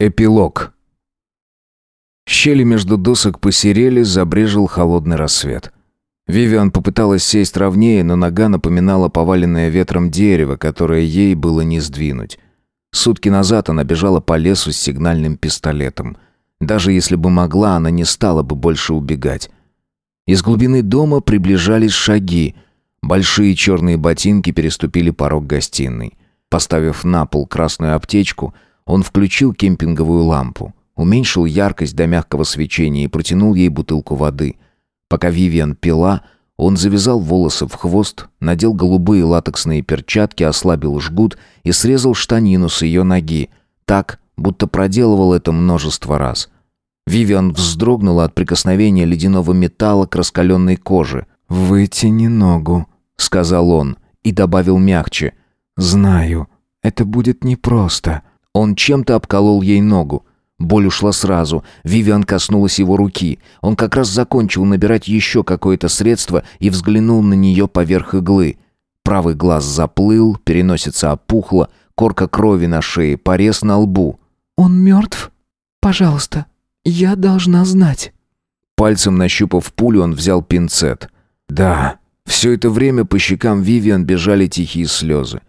Эпилог. Щели между досок посерели, забрежил холодный рассвет. Вивиан попыталась сесть ровнее, но нога напоминала поваленное ветром дерево, которое ей было не сдвинуть. Сутки назад она бежала по лесу с сигнальным пистолетом. Даже если бы могла, она не стала бы больше убегать. Из глубины дома приближались шаги. Большие черные ботинки переступили порог гостиной. Поставив на пол красную аптечку – он включил кемпинговую лампу, уменьшил яркость до мягкого свечения и протянул ей бутылку воды. Пока Вивиан пила, он завязал волосы в хвост, надел голубые латексные перчатки, ослабил жгут и срезал штанину с ее ноги, так, будто проделывал это множество раз. Вивиан вздрогнула от прикосновения ледяного металла к раскаленной коже. «Вытяни ногу», — сказал он, и добавил мягче. «Знаю, это будет непросто». Он чем-то обколол ей ногу. Боль ушла сразу. Вивиан коснулась его руки. Он как раз закончил набирать еще какое-то средство и взглянул на нее поверх иглы. Правый глаз заплыл, переносица опухла, корка крови на шее, порез на лбу. «Он мертв? Пожалуйста, я должна знать». Пальцем нащупав пулю, он взял пинцет. «Да». Все это время по щекам Вивиан бежали тихие слезы.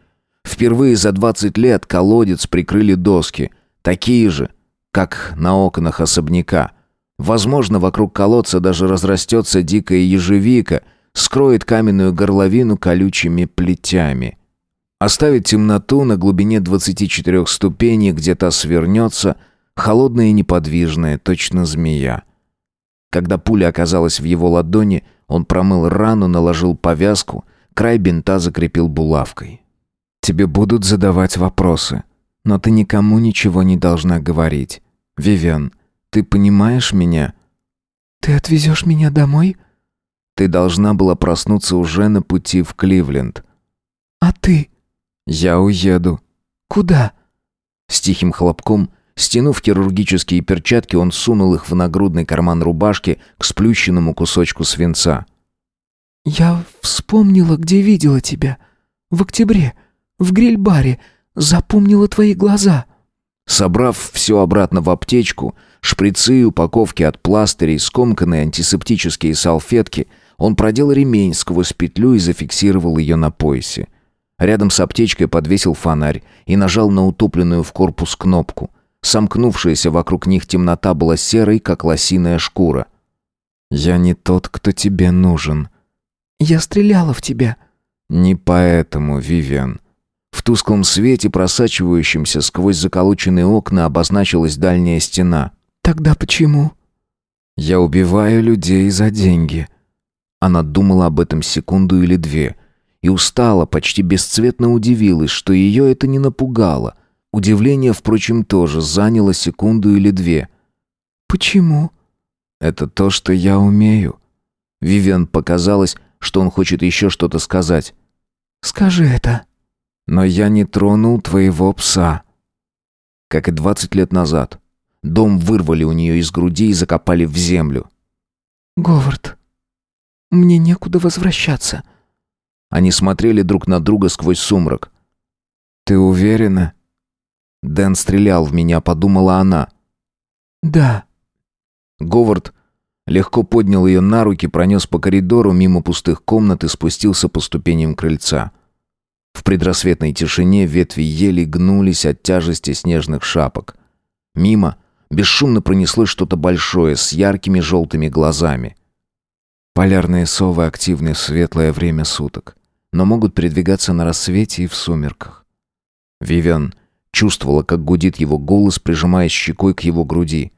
Впервые за 20 лет колодец прикрыли доски, такие же, как на окнах особняка. Возможно, вокруг колодца даже разрастется дикая ежевика, скроет каменную горловину колючими плетями. Оставить темноту на глубине 24 ступеней, где та свернется, холодная и неподвижная, точно змея. Когда пуля оказалась в его ладони, он промыл рану, наложил повязку, край бинта закрепил булавкой. Тебе будут задавать вопросы, но ты никому ничего не должна говорить. Вивиан, ты понимаешь меня? Ты отвезешь меня домой? Ты должна была проснуться уже на пути в Кливленд. А ты? Я уеду. Куда? С тихим хлопком, стянув хирургические перчатки, он сунул их в нагрудный карман рубашки к сплющенному кусочку свинца. Я вспомнила, где видела тебя. В октябре в гриль-баре. Запомнила твои глаза». Собрав все обратно в аптечку, шприцы, упаковки от пластырей, скомканные антисептические салфетки, он продел ремень сквозь петлю и зафиксировал ее на поясе. Рядом с аптечкой подвесил фонарь и нажал на утопленную в корпус кнопку. Сомкнувшаяся вокруг них темнота была серой, как лосиная шкура. «Я не тот, кто тебе нужен». «Я стреляла в тебя». «Не поэтому, Вивиан. В тусклом свете, просачивающемся сквозь заколоченные окна, обозначилась дальняя стена. «Тогда почему?» «Я убиваю людей за деньги». Она думала об этом секунду или две. И устала, почти бесцветно удивилась, что ее это не напугало. Удивление, впрочем, тоже заняло секунду или две. «Почему?» «Это то, что я умею». Вивиан показалось, что он хочет еще что-то сказать. «Скажи это». Но я не тронул твоего пса. Как и двадцать лет назад. Дом вырвали у нее из груди и закопали в землю. Говард, мне некуда возвращаться. Они смотрели друг на друга сквозь сумрак. Ты уверена? Дэн стрелял в меня, подумала она. Да. Говард легко поднял ее на руки, пронес по коридору мимо пустых комнат и спустился по ступеням крыльца. В предрассветной тишине ветви ели гнулись от тяжести снежных шапок. Мимо бесшумно пронеслось что-то большое с яркими желтыми глазами. Полярные совы активны в светлое время суток, но могут передвигаться на рассвете и в сумерках. Вивен чувствовала, как гудит его голос, прижимаясь щекой к его груди.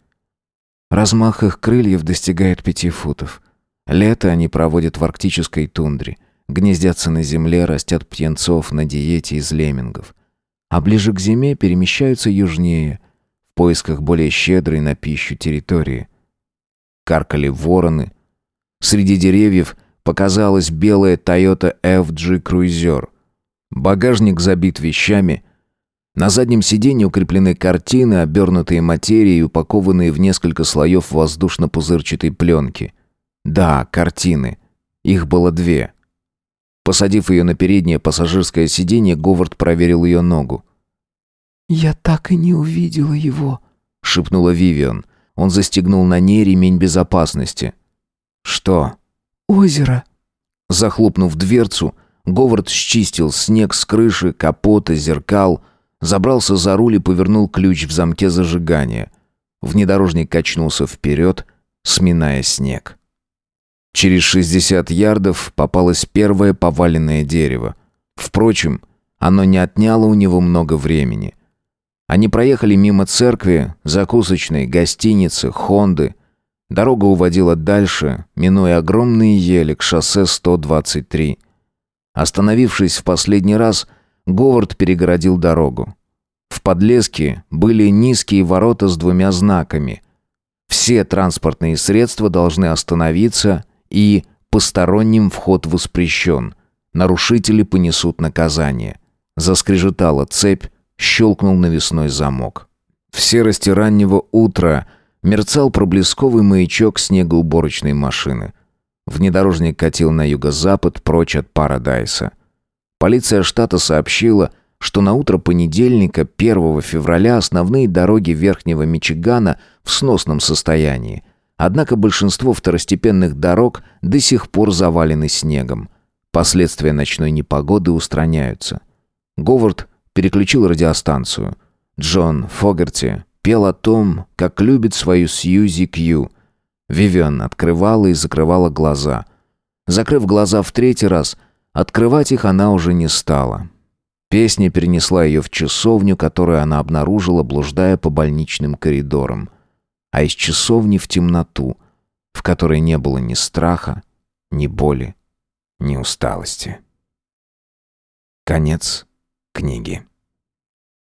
Размах их крыльев достигает пяти футов. Лето они проводят в арктической тундре – Гнездятся на земле, растят птенцов на диете из леммингов. А ближе к зиме перемещаются южнее, в поисках более щедрой на пищу территории. Каркали вороны. Среди деревьев показалась белая Toyota FG Cruiser. Багажник забит вещами. На заднем сиденье укреплены картины, обернутые материей и упакованные в несколько слоев воздушно-пузырчатой пленки. Да, картины. Их было две — Посадив ее на переднее пассажирское сиденье, Говард проверил ее ногу. «Я так и не увидела его». шепнула Вивиан. Он застегнул на ней ремень безопасности. «Что?» «Озеро». Захлопнув дверцу, Говард счистил снег с крыши, капота, зеркал, забрался за руль и повернул ключ в замке зажигания. Внедорожник качнулся вперед, сминая снег. Через 60 ярдов попалось первое поваленное дерево. Впрочем, оно не отняло у него много времени. Они проехали мимо церкви, закусочной, гостиницы, Хонды. Дорога уводила дальше, минуя огромные ели к шоссе 123. Остановившись в последний раз, Говард перегородил дорогу. В подлеске были низкие ворота с двумя знаками. Все транспортные средства должны остановиться и «посторонним вход воспрещен». Нарушители понесут наказание. Заскрежетала цепь, щелкнул навесной замок. В серости раннего утра мерцал проблесковый маячок снегоуборочной машины. Внедорожник катил на юго-запад, прочь от Парадайса. Полиция штата сообщила, что на утро понедельника, 1 февраля, основные дороги Верхнего Мичигана в сносном состоянии. Однако большинство второстепенных дорог до сих пор завалены снегом. Последствия ночной непогоды устраняются. Говард переключил радиостанцию. Джон Фогерти пел о том, как любит свою Сьюзи Кью. Вивиан открывала и закрывала глаза. Закрыв глаза в третий раз, открывать их она уже не стала. Песня перенесла ее в часовню, которую она обнаружила, блуждая по больничным коридорам. А из часовни в темноту, в которой не было ни страха, ни боли, ни усталости. Конец книги.